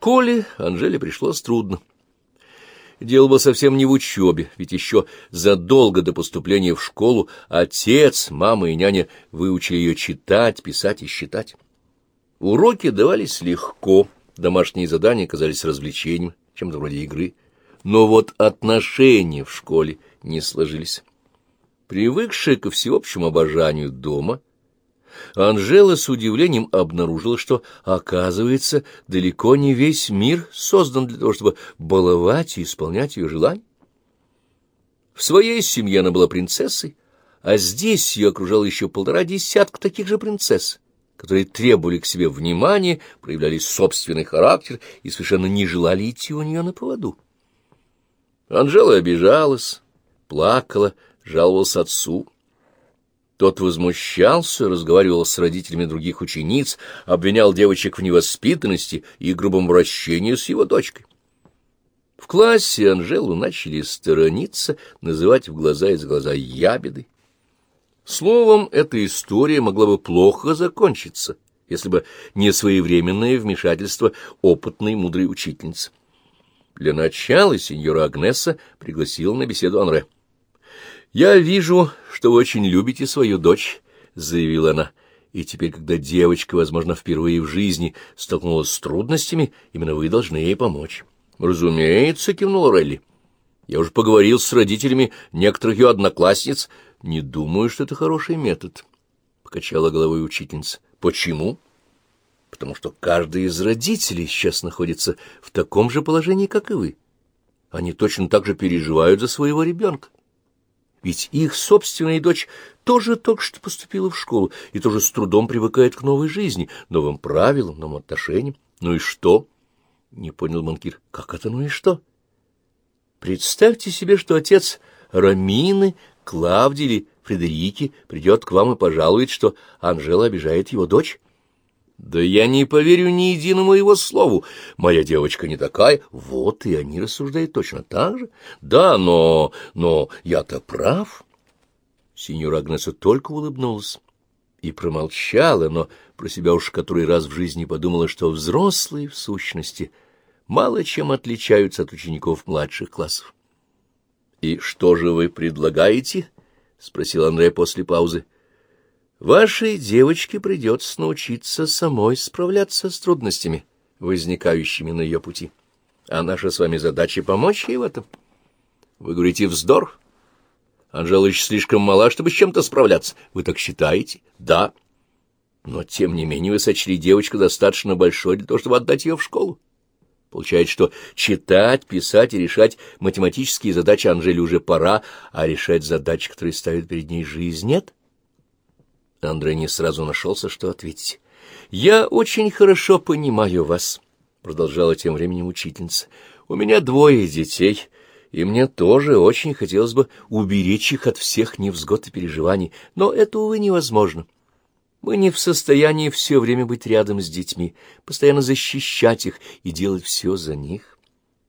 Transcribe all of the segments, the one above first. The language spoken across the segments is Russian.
школе Анжеле пришлось трудно. Дело было совсем не в учебе, ведь еще задолго до поступления в школу отец, мама и няня выучили ее читать, писать и считать. Уроки давались легко, домашние задания казались развлечением, чем-то вроде игры. Но вот отношения в школе не сложились. Привыкшая ко всеобщему обожанию дома, Анжела с удивлением обнаружила, что, оказывается, далеко не весь мир создан для того, чтобы баловать и исполнять ее желания. В своей семье она была принцессой, а здесь ее окружало еще полтора десятка таких же принцесс, которые требовали к себе внимания, проявляли собственный характер и совершенно не желали идти у нее на поводу. Анжела обижалась, плакала, жаловалась отцу. Тот возмущался, разговаривал с родителями других учениц, обвинял девочек в невоспитанности и грубом вращении с его дочкой. В классе Анжелу начали сторониться, называть в глаза из глаза ябедой. Словом, эта история могла бы плохо закончиться, если бы не своевременное вмешательство опытной мудрой учительницы. Для начала сеньора Агнеса пригласила на беседу Анре. «Я вижу, что вы очень любите свою дочь», — заявила она. «И теперь, когда девочка, возможно, впервые в жизни столкнулась с трудностями, именно вы должны ей помочь». «Разумеется», — кивнул Релли. «Я уже поговорил с родителями некоторых ее одноклассниц. Не думаю, что это хороший метод», — покачала головой учительница. «Почему?» «Потому что каждый из родителей сейчас находится в таком же положении, как и вы. Они точно так же переживают за своего ребенка. Ведь их собственная дочь тоже только что поступила в школу и тоже с трудом привыкает к новой жизни, новым правилам, новым отношениям. Ну и что? Не понял банкир. Как это ну и что? Представьте себе, что отец Рамины, Клавдии или Фредерики придет к вам и пожалует, что Анжела обижает его дочь. Да я не поверю ни единому его слову. Моя девочка не такая. Вот и они рассуждают точно так же. Да, но... но я-то прав. Синьора Агнеса только улыбнулась и промолчала, но про себя уж который раз в жизни подумала, что взрослые, в сущности, мало чем отличаются от учеников младших классов. — И что же вы предлагаете? — спросил Андре после паузы. — Вашей девочке придется научиться самой справляться с трудностями, возникающими на ее пути. А наша с вами задача — помочь ей в этом. Вы говорите «вздор». Анжела еще слишком мала, чтобы с чем-то справляться. Вы так считаете? Да. Но, тем не менее, вы сочли девочку достаточно большой для того, чтобы отдать ее в школу. Получается, что читать, писать и решать математические задачи Анжеле уже пора, а решать задачи, которые ставит перед ней жизнь, нет? — Андрей не сразу нашелся, что ответить. — Я очень хорошо понимаю вас, — продолжала тем временем учительница. — У меня двое детей, и мне тоже очень хотелось бы уберечь их от всех невзгод и переживаний, но это, увы, невозможно. Мы не в состоянии все время быть рядом с детьми, постоянно защищать их и делать все за них.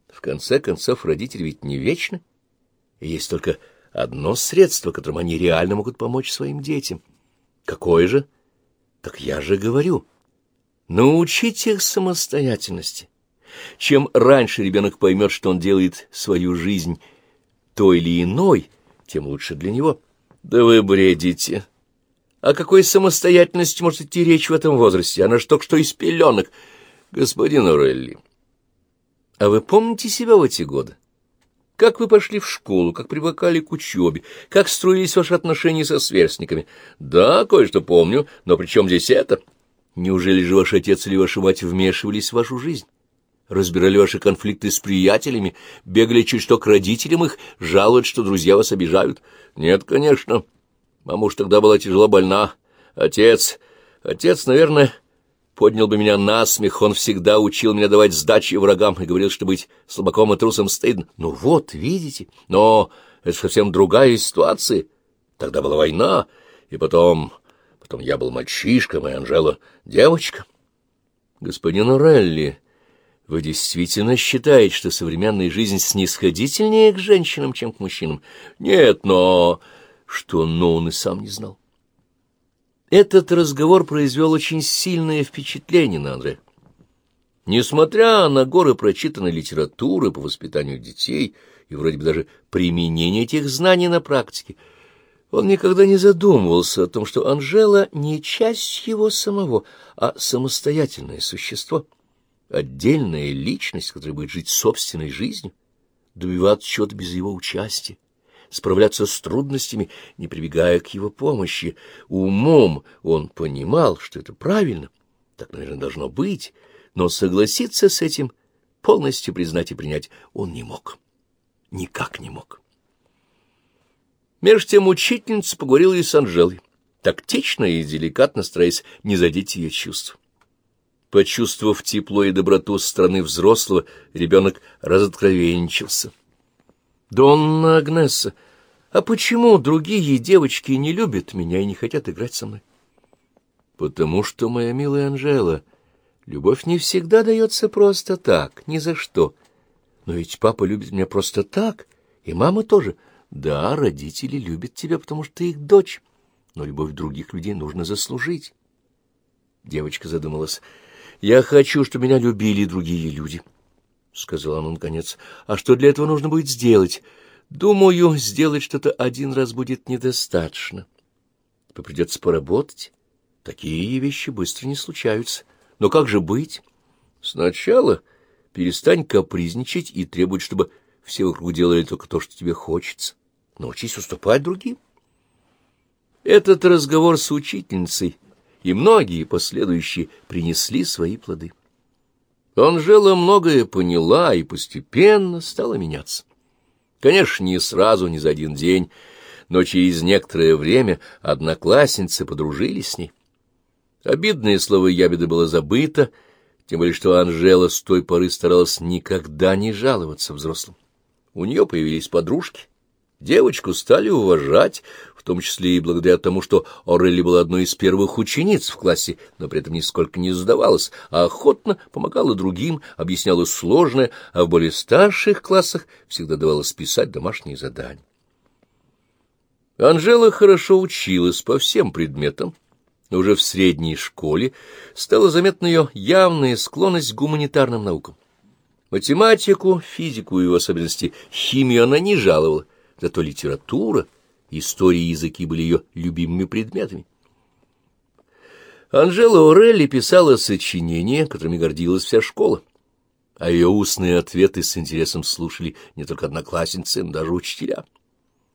В конце концов, родители ведь не вечны, и есть только одно средство, которым они реально могут помочь своим детям — Какой же? Так я же говорю. Научите их самостоятельности. Чем раньше ребенок поймет, что он делает свою жизнь той или иной, тем лучше для него. Да вы бредите. О какой самостоятельности может идти речь в этом возрасте? Она же только что из пеленок. Господин Орелли, а вы помните себя в эти годы? Как вы пошли в школу, как привыкали к учебе, как строились ваши отношения со сверстниками. Да, кое-что помню, но при чем здесь это? Неужели же ваш отец или ваша мать вмешивались в вашу жизнь? Разбирали ваши конфликты с приятелями, бегали чуть что к родителям их, жалуют, что друзья вас обижают? Нет, конечно. Мама уж тогда была тяжело больна. Отец... Отец, наверное, поднял бы меня на смех, он всегда учил меня давать сдачи врагам и говорил, что быть слабаком и трусом стыдно. Ну вот, видите, но это совсем другая ситуация. Тогда была война, и потом... Потом я был мальчишка, моя Анжела — девочка. Господин Орелли, вы действительно считаете, что современная жизнь снисходительнее к женщинам, чем к мужчинам? Нет, но... Что, но он и сам не знал. Этот разговор произвел очень сильное впечатление на Андре. Несмотря на горы прочитанной литературы по воспитанию детей и вроде бы даже применение этих знаний на практике, он никогда не задумывался о том, что Анжела не часть его самого, а самостоятельное существо, отдельная личность, которая будет жить собственной жизнью, добиваться чего-то без его участия, справляться с трудностями, не прибегая к его помощи. Умом он понимал, что это правильно, так, наверное, должно быть, но согласиться с этим, полностью признать и принять он не мог. Никак не мог. Между тем учительница поговорила и с Анжелой, тактично и деликатно стараясь не задеть ее чувств. Почувствовав тепло и доброту со стороны взрослого, ребенок разоткровенничался. «Донна Агнесса, а почему другие девочки не любят меня и не хотят играть со мной?» «Потому что, моя милая Анжела, любовь не всегда дается просто так, ни за что. Но ведь папа любит меня просто так, и мама тоже». Да, родители любят тебя, потому что ты их дочь, но любовь других людей нужно заслужить. Девочка задумалась. «Я хочу, чтобы меня любили другие люди», — сказала она наконец. «А что для этого нужно будет сделать? Думаю, сделать что-то один раз будет недостаточно. Тебе придется поработать. Такие вещи быстро не случаются. Но как же быть? Сначала перестань капризничать и требовать, чтобы все вокруг делали только то, что тебе хочется научись уступать другим. Этот разговор с учительницей и многие последующие принесли свои плоды. Анжела многое поняла и постепенно стала меняться. Конечно, не сразу, не за один день, но через некоторое время одноклассницы подружились с ней. Обидное слово ябеды было забыто, тем более что Анжела с той поры старалась никогда не жаловаться взрослым. У нее появились подружки, Девочку стали уважать, в том числе и благодаря тому, что Орелли была одной из первых учениц в классе, но при этом нисколько не сдавалась, а охотно помогала другим, объясняла сложное, а в более старших классах всегда давалось писать домашние задания. Анжела хорошо училась по всем предметам, но уже в средней школе стала заметна ее явная склонность к гуманитарным наукам. Математику, физику и в особенности химию она не жаловала, Зато литература, история и языки были ее любимыми предметами. Анжела Орелли писала сочинения, которыми гордилась вся школа, а ее устные ответы с интересом слушали не только одноклассницы, но даже учителя.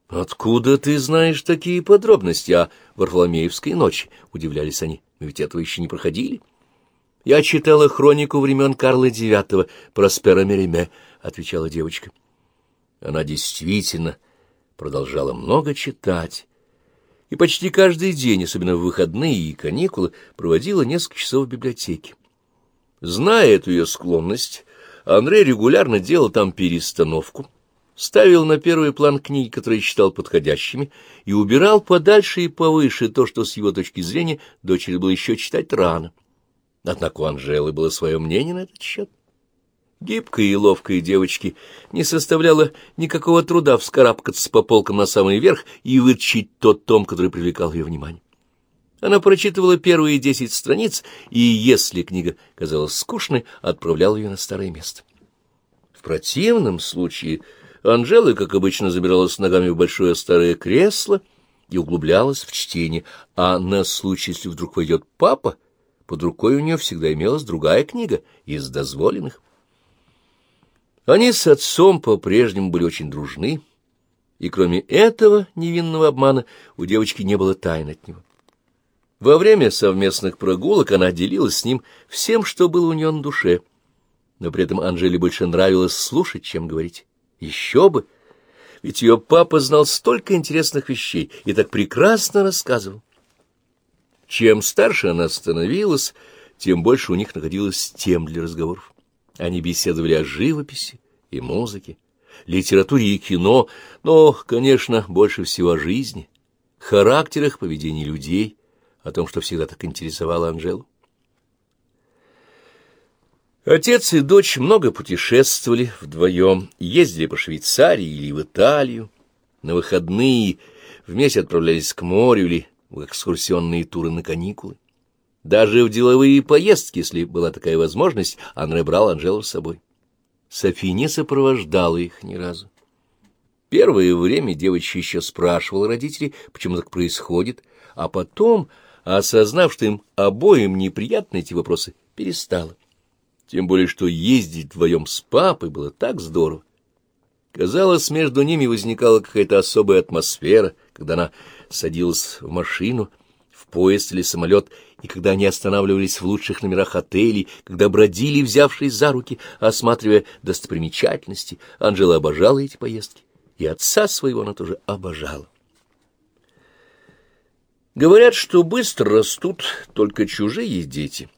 «Откуда ты знаешь такие подробности о Варфоломеевской ночи?» — удивлялись они. «Мы ведь этого еще не проходили». «Я читала хронику времен Карла IX, Проспера Мериме», — отвечала девочка. Она действительно продолжала много читать, и почти каждый день, особенно в выходные и каникулы, проводила несколько часов в библиотеке. Зная эту ее склонность, Андрей регулярно делал там перестановку, ставил на первый план книги, которые считал подходящими, и убирал подальше и повыше то, что с его точки зрения дочери было еще читать рано. Однако у Анжелы было свое мнение на этот счет. Гибкой и ловкой девочке не составляло никакого труда вскарабкаться по полкам на самый верх и вытащить тот том, который привлекал ее внимание. Она прочитывала первые десять страниц, и, если книга казалась скучной, отправляла ее на старое место. В противном случае Анжела, как обычно, забиралась ногами в большое старое кресло и углублялась в чтение, а на случай, если вдруг войдет папа, под рукой у нее всегда имелась другая книга из дозволенных. Они с отцом по-прежнему были очень дружны, и кроме этого невинного обмана у девочки не было тайн от него. Во время совместных прогулок она делилась с ним всем, что было у нее на душе, но при этом Анжеле больше нравилось слушать, чем говорить. Еще бы! Ведь ее папа знал столько интересных вещей и так прекрасно рассказывал. Чем старше она становилась, тем больше у них находилось тем для разговоров. Они беседовали о живописи и музыке, литературе и кино, но, конечно, больше всего о жизни, характерах, поведении людей, о том, что всегда так интересовало Анжелу. Отец и дочь много путешествовали вдвоем, ездили по Швейцарии или в Италию, на выходные вместе отправлялись к морю или в экскурсионные туры на каникулы. Даже в деловые поездки, если была такая возможность, Анре брал Анжелу с собой. Софи не сопровождала их ни разу. Первое время девочка еще спрашивала родителей, почему так происходит, а потом, осознав, что им обоим неприятны эти вопросы, перестала. Тем более, что ездить вдвоем с папой было так здорово. Казалось, между ними возникала какая-то особая атмосфера, когда она садилась в машину, в поезд или самолет, и когда они останавливались в лучших номерах отелей, когда бродили, взявшись за руки, осматривая достопримечательности. Анжела обожала эти поездки, и отца своего она тоже обожала. Говорят, что быстро растут только чужие дети.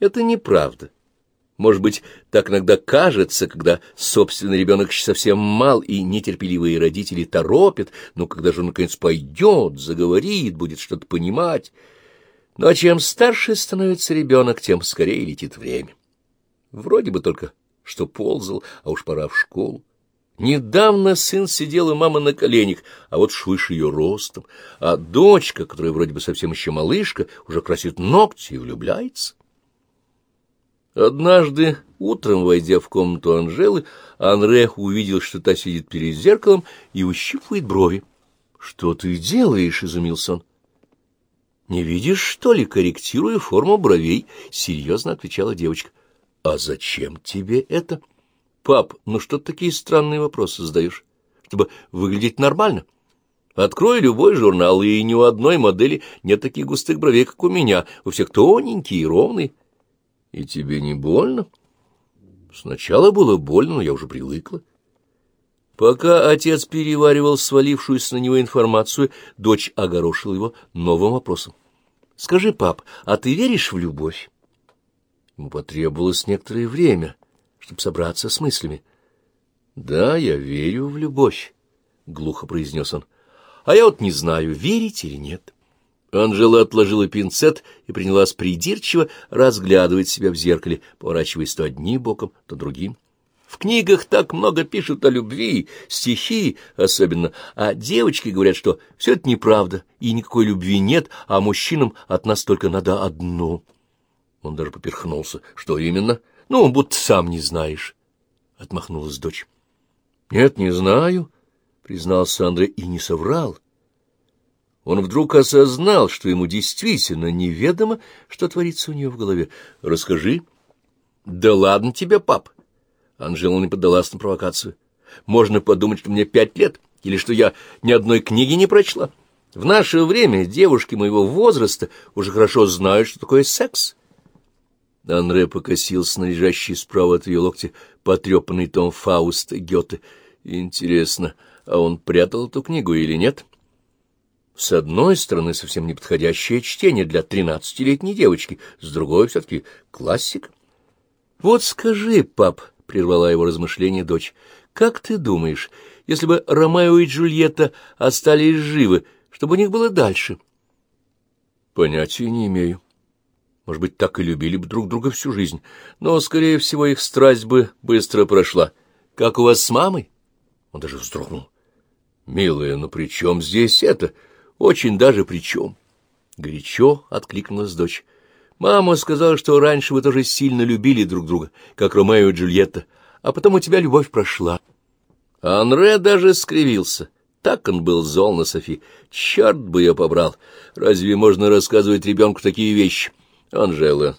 Это неправда. Может быть, так иногда кажется, когда собственный ребенок еще совсем мал, и нетерпеливые родители торопят, но когда же он, наконец, пойдет, заговорит, будет что-то понимать. Но чем старше становится ребенок, тем скорее летит время. Вроде бы только что ползал, а уж пора в школу. Недавно сын сидел у мамы на коленях, а вот выше ее ростом, а дочка, которая вроде бы совсем еще малышка, уже красит ногти и влюбляется. Однажды утром, войдя в комнату Анжелы, Анре увидел, что та сидит перед зеркалом и ущипывает брови. — Что ты делаешь? — изумился он. — Не видишь, что ли, корректируя форму бровей? — серьезно отвечала девочка. — А зачем тебе это? — Пап, ну что ты такие странные вопросы задаешь? Чтобы выглядеть нормально. Открой любой журнал, и ни у одной модели нет таких густых бровей, как у меня. У всех тоненькие и ровные. И тебе не больно? Сначала было больно, но я уже привыкла. Пока отец переваривал свалившуюся на него информацию, дочь огорошила его новым вопросом. — Скажи, пап, а ты веришь в любовь? Ему потребовалось некоторое время, чтобы собраться с мыслями. — Да, я верю в любовь, — глухо произнес он. — А я вот не знаю, верить или нет. Анжела отложила пинцет и принялась придирчиво разглядывать себя в зеркале, поворачиваясь то одним боком, то другим. В книгах так много пишут о любви, стихи особенно, а девочки говорят, что все это неправда, и никакой любви нет, а мужчинам от нас только надо одно. Он даже поперхнулся. Что именно? Ну, будто сам не знаешь, — отмахнулась дочь. — Нет, не знаю, — признался Андрей и не соврал он вдруг осознал, что ему действительно неведомо, что творится у нее в голове. «Расскажи». «Да ладно тебе, пап!» Анжела не поддалась на провокацию. «Можно подумать, что мне пять лет, или что я ни одной книги не прочла. В наше время девушки моего возраста уже хорошо знают, что такое секс». Анре покосился на лежащий справа от ее локтя потрепанный том Фауста Гёте. «Интересно, а он прятал эту книгу или нет?» С одной стороны, совсем неподходящее чтение для тринадцатилетней девочки, с другой все-таки классик. — Вот скажи, пап, — прервала его размышление дочь, — как ты думаешь, если бы Ромео и Джульетта остались живы, что бы у них было дальше? — Понятия не имею. Может быть, так и любили бы друг друга всю жизнь, но, скорее всего, их страсть бы быстро прошла. Как у вас с мамой? Он даже вздрогнул. — Милая, ну при чем здесь это? — очень даже при чем. Горячо откликнулась дочь. Мама сказала, что раньше вы тоже сильно любили друг друга, как Ромео и Джульетта, а потом у тебя любовь прошла. Анре даже скривился. Так он был зол на Софи. Черт бы ее побрал! Разве можно рассказывать ребенку такие вещи? Анжела,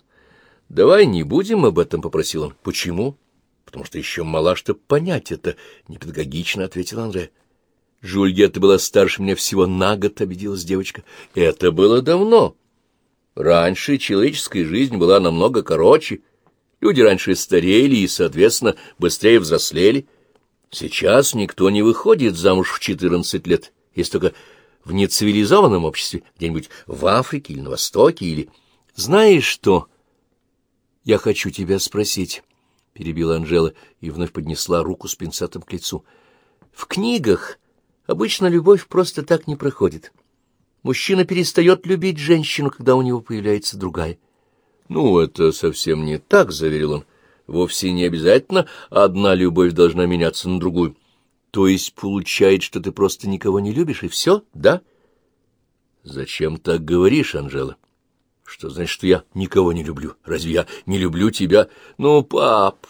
давай не будем об этом, — попросил он. Почему? Потому что еще мала, чтобы понять это, — непедагогично ответил Анре. Жульетта была старше меня всего на год, — обиделась девочка. Это было давно. Раньше человеческая жизнь была намного короче. Люди раньше старели и, соответственно, быстрее взрослели. Сейчас никто не выходит замуж в четырнадцать лет, если только в нецивилизованном обществе, где-нибудь в Африке или на Востоке, или... Знаешь что? Я хочу тебя спросить, — перебила Анжела и вновь поднесла руку с пинцетом к лицу. В книгах Обычно любовь просто так не проходит. Мужчина перестает любить женщину, когда у него появляется другая. — Ну, это совсем не так, — заверил он. — Вовсе не обязательно одна любовь должна меняться на другую. То есть получает, что ты просто никого не любишь, и все, да? — Зачем так говоришь, Анжела? Что значит, что я никого не люблю? Разве я не люблю тебя? Ну, пап...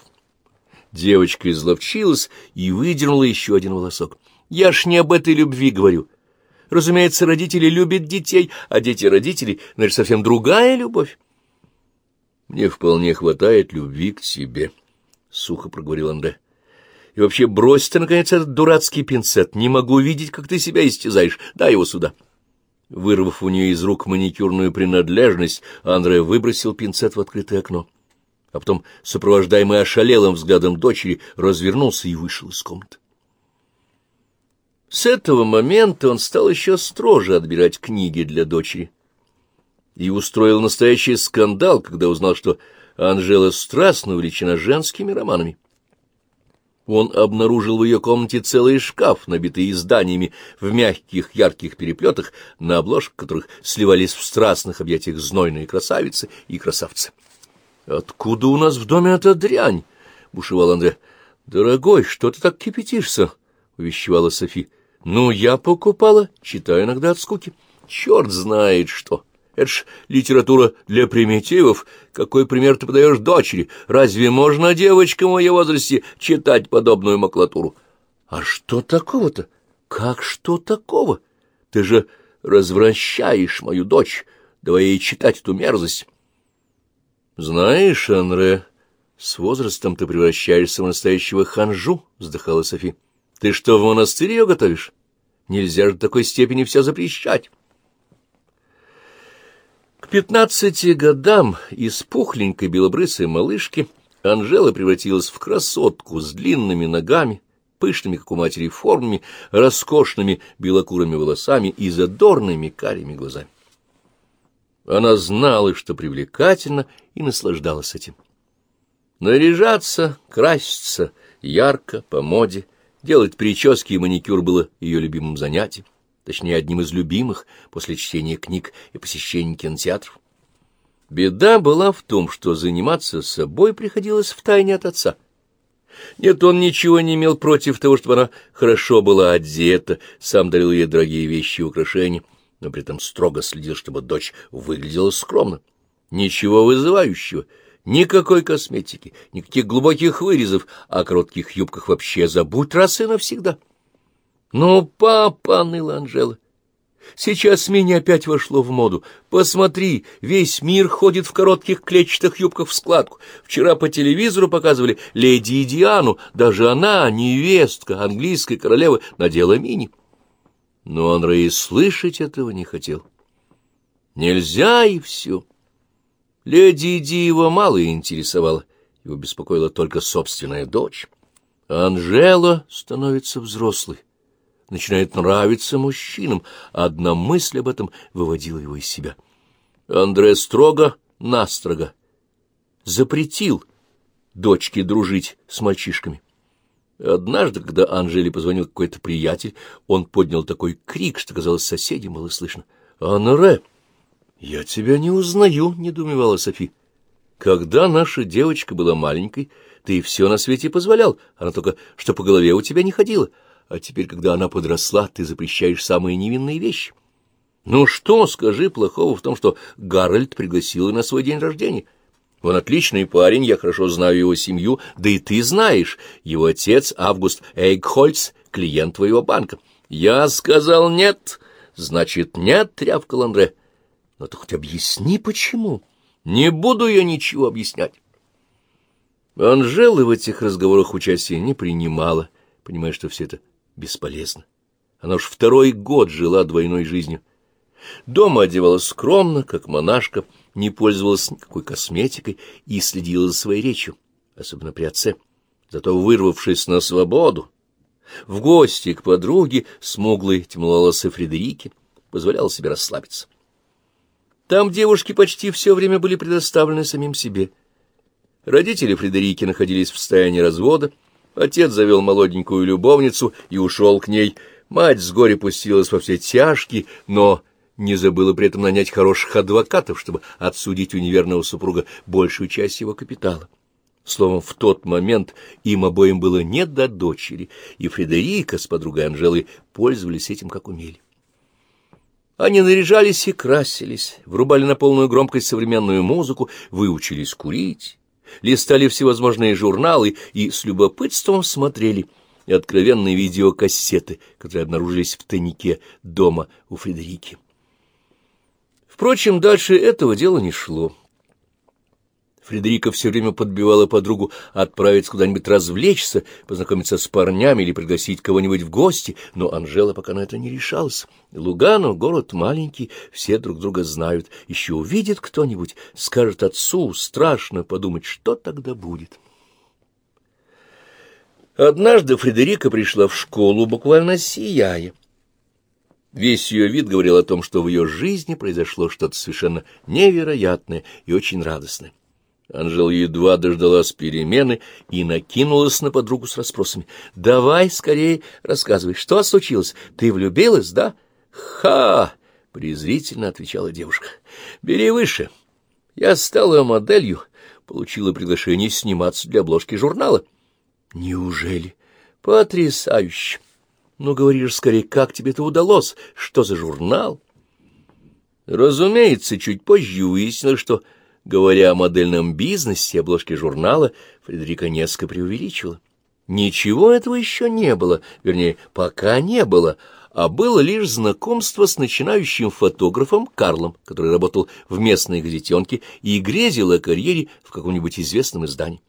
Девочка изловчилась и выдернула еще один волосок. Я ж не об этой любви говорю. Разумеется, родители любят детей, а дети родителей, значит, совсем другая любовь. Мне вполне хватает любви к тебе, — сухо проговорил Андре. И вообще брось ты, наконец, этот дурацкий пинцет. Не могу видеть, как ты себя истязаешь. Дай его сюда. Вырвав у нее из рук маникюрную принадлежность, Андре выбросил пинцет в открытое окно. А потом, сопровождаемый ошалелым взглядом дочери, развернулся и вышел из комнаты. С этого момента он стал еще строже отбирать книги для дочери и устроил настоящий скандал, когда узнал, что Анжела страстно увлечена женскими романами. Он обнаружил в ее комнате целый шкаф, набитый изданиями в мягких ярких переплетах, на обложках которых сливались в страстных объятиях знойные красавицы и красавцы. — Откуда у нас в доме эта дрянь? — бушевал Андре. — Дорогой, что ты так кипятишься? — увещевала Софи. — Ну, я покупала, читаю иногда от скуки. Черт знает что! — это ж литература для примитивов. Какой пример ты подаешь дочери? Разве можно девочкам в ее возрасте читать подобную макулатуру? А что такого-то? Как что такого? Ты же развращаешь мою дочь. Давай ей читать эту мерзость. Знаешь, Анре, с возрастом ты превращаешься в настоящего ханжу, вздыхала Софи. Ты что, в монастырь ее готовишь? Нельзя же до такой степени все запрещать. К пятнадцати годам из пухленькой белобрысой малышки Анжела превратилась в красотку с длинными ногами, пышными, как у матери, формами, роскошными белокурыми волосами и задорными карими глазами. Она знала, что привлекательно, и наслаждалась этим. Наряжаться, краситься ярко, по моде, делать прически и маникюр было ее любимым занятием точнее, одним из любимых после чтения книг и посещения кинотеатров. Беда была в том, что заниматься собой приходилось втайне от отца. Нет, он ничего не имел против того, чтобы она хорошо была одета, сам дарил ей дорогие вещи и украшения, но при этом строго следил, чтобы дочь выглядела скромно. Ничего вызывающего, никакой косметики, никаких глубоких вырезов, о коротких юбках вообще забудь раз и навсегда. «Ну, папа!» — ныла Анжела. «Сейчас меня опять вошло в моду. Посмотри, весь мир ходит в коротких клетчатых юбках в складку. Вчера по телевизору показывали леди Диану. Даже она, невестка английской королевы, надела мини». Но Андрей слышать этого не хотел. Нельзя и все. Леди Ди его мало интересовала. Его беспокоила только собственная дочь. Анжела становится взрослой начинает нравиться мужчинам, одна мысль об этом выводила его из себя. Андре строго-настрого запретил дочке дружить с мальчишками. Однажды, когда Анжеле позвонил какой-то приятель, он поднял такой крик, что, казалось, соседям было слышно. — Анре, я тебя не узнаю, — недоумевала Софи. — Когда наша девочка была маленькой, ты все на свете позволял, она только что по голове у тебя не ходила. — а теперь, когда она подросла, ты запрещаешь самые невинные вещи. Ну что, скажи плохого в том, что Гарольд пригласил ее на свой день рождения? Он отличный парень, я хорошо знаю его семью, да и ты знаешь, его отец Август Эйгхольц, клиент твоего банка. Я сказал нет, значит нет, трявкал Андре. Но ты хоть объясни, почему. Не буду я ничего объяснять. Анжела в этих разговорах участия не принимала, понимая, что все это бесполезно. Она уж второй год жила двойной жизнью. Дома одевалась скромно, как монашка, не пользовалась никакой косметикой и следила за своей речью, особенно при отце. Зато, вырвавшись на свободу, в гости к подруге, смуглой темноволосой Фредерике, позволяла себе расслабиться. Там девушки почти все время были предоставлены самим себе. Родители Фредерики находились в состоянии развода, Отец завел молоденькую любовницу и ушел к ней. Мать с горя пустилась во все тяжкие, но не забыла при этом нанять хороших адвокатов, чтобы отсудить у неверного супруга большую часть его капитала. Словом, в тот момент им обоим было не до дочери, и Фредерика с подругой Анжелой пользовались этим как умели. Они наряжались и красились, врубали на полную громкость современную музыку, выучились курить, листали всевозможные журналы и с любопытством смотрели и откровенные видеокассеты, которые обнаружились в тайнике дома у Фредерики. Впрочем, дальше этого дела не шло. Фредерика все время подбивала подругу отправиться куда-нибудь развлечься, познакомиться с парнями или пригласить кого-нибудь в гости, но Анжела пока на это не решалась. Лугано — город маленький, все друг друга знают. Еще увидит кто-нибудь, скажет отцу, страшно подумать, что тогда будет. Однажды Фредерика пришла в школу, буквально сияя. Весь ее вид говорил о том, что в ее жизни произошло что-то совершенно невероятное и очень радостное. Анжела едва дождалась перемены и накинулась на подругу с расспросами. — Давай скорее рассказывай, что случилось? Ты влюбилась, да? — Ха! — презрительно отвечала девушка. — Бери выше. Я стала моделью, получила приглашение сниматься для обложки журнала. — Неужели? Потрясающе! Ну, говоришь скорее, как тебе это удалось? Что за журнал? Разумеется, чуть позже выяснилось, что Говоря о модельном бизнесе, обложки журнала, Фредерика несколько преувеличила. Ничего этого еще не было, вернее, пока не было, а было лишь знакомство с начинающим фотографом Карлом, который работал в местной газетенке и грезил о карьере в каком-нибудь известном издании.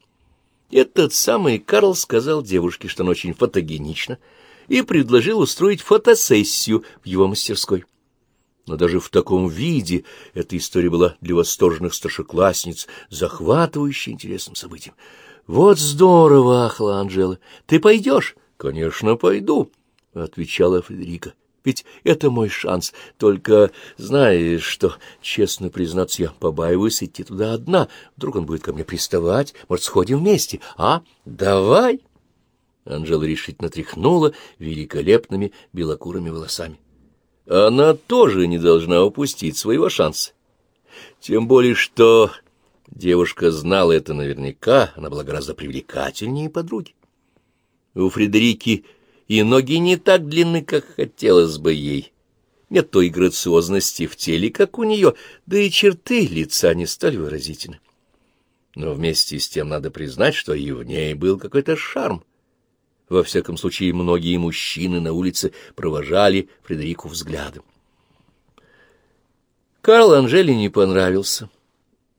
Этот самый Карл сказал девушке, что она очень фотогенична, и предложил устроить фотосессию в его мастерской. Но даже в таком виде эта история была для восторженных старшеклассниц захватывающе интересным событием. — Вот здорово, — ахла Анжела. — Ты пойдешь? — Конечно, пойду, — отвечала Федерика. — Ведь это мой шанс. Только знаешь что, честно признаться, я побаиваюсь идти туда одна. Вдруг он будет ко мне приставать. Может, сходим вместе? А? Давай! Анжела решительно тряхнула великолепными белокурыми волосами она тоже не должна упустить своего шанса. Тем более, что девушка знала это наверняка, она была гораздо привлекательнее подруги. У Фредерики и ноги не так длинны, как хотелось бы ей. Нет той грациозности в теле, как у нее, да и черты лица не столь выразительны. Но вместе с тем надо признать, что и в ней был какой-то шарм. Во всяком случае, многие мужчины на улице провожали Фредерику взглядом. Карл Анжели не понравился.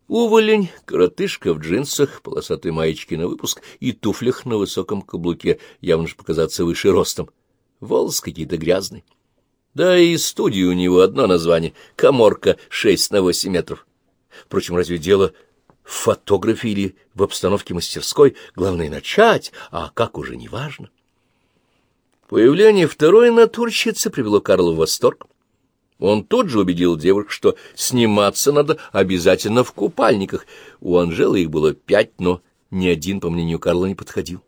Уволень, коротышка в джинсах, полосатой маечке на выпуск и туфлях на высоком каблуке, явно же показаться выше ростом. Волос какие-то грязные. Да и студия у него одно название — «Коморка шесть на восемь метров». Впрочем, разве дело в фотографии или в обстановке мастерской, главное начать, а как уже не важно. Появление второй натурщицы привело Карла в восторг. Он тут же убедил девушек, что сниматься надо обязательно в купальниках. У Анжелы их было пять, но ни один, по мнению Карла, не подходил.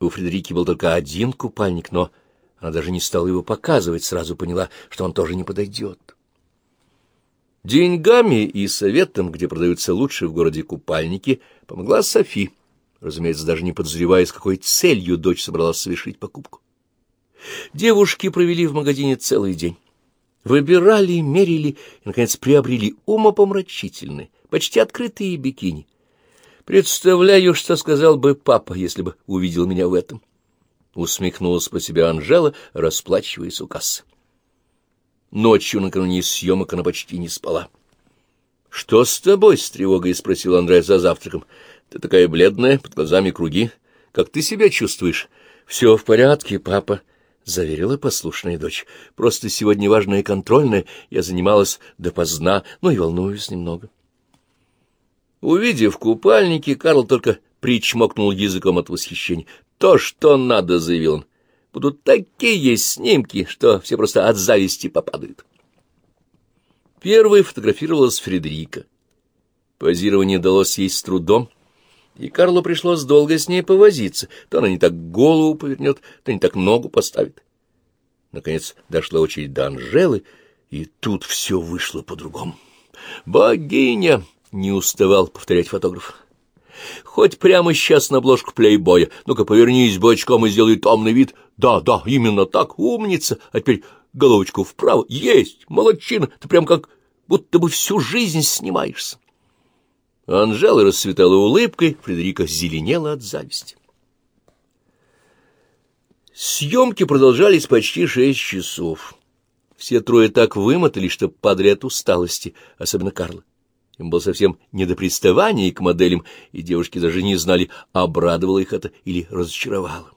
У Фредерики был только один купальник, но она даже не стала его показывать, сразу поняла, что он тоже не подойдет. Деньгами и советом, где продаются лучшие в городе купальники, помогла Софи, разумеется, даже не подозревая, с какой целью дочь собралась совершить покупку. Девушки провели в магазине целый день. Выбирали, мерили и, наконец, приобрели умопомрачительные, почти открытые бикини. Представляю, что сказал бы папа, если бы увидел меня в этом. Усмехнулась по себе Анжела, расплачиваясь у кассы. Ночью накануне съемок она почти не спала. — Что с тобой? — с тревогой спросил Андрей за завтраком. — Ты такая бледная, под глазами круги. Как ты себя чувствуешь? — Все в порядке, папа, — заверила послушная дочь. — Просто сегодня важная контрольная, я занималась допоздна, но и волнуюсь немного. Увидев купальники, Карл только причмокнул языком от восхищения. — То, что надо, — заявил он будут такие снимки, что все просто от зависти попадают. Первой фотографировалась Фредерика. Позирование далось ей с трудом, и Карлу пришлось долго с ней повозиться. То она не так голову повернет, то не так ногу поставит. Наконец дошла очередь до Анжелы, и тут все вышло по-другому. «Богиня!» — не уставал повторять фотограф. Хоть прямо сейчас на обложку плейбоя. Ну-ка, повернись бочком и сделай томный вид. Да, да, именно так, умница. А теперь головочку вправо. Есть, молодчина. Ты прям как будто бы всю жизнь снимаешься. Анжела расцветала улыбкой, Фредерика зеленела от зависти. Съемки продолжались почти шесть часов. Все трое так вымотали, что от усталости, особенно Карла. Им было совсем не до приставания к моделям, и девушки даже не знали, обрадовало их это или разочаровало.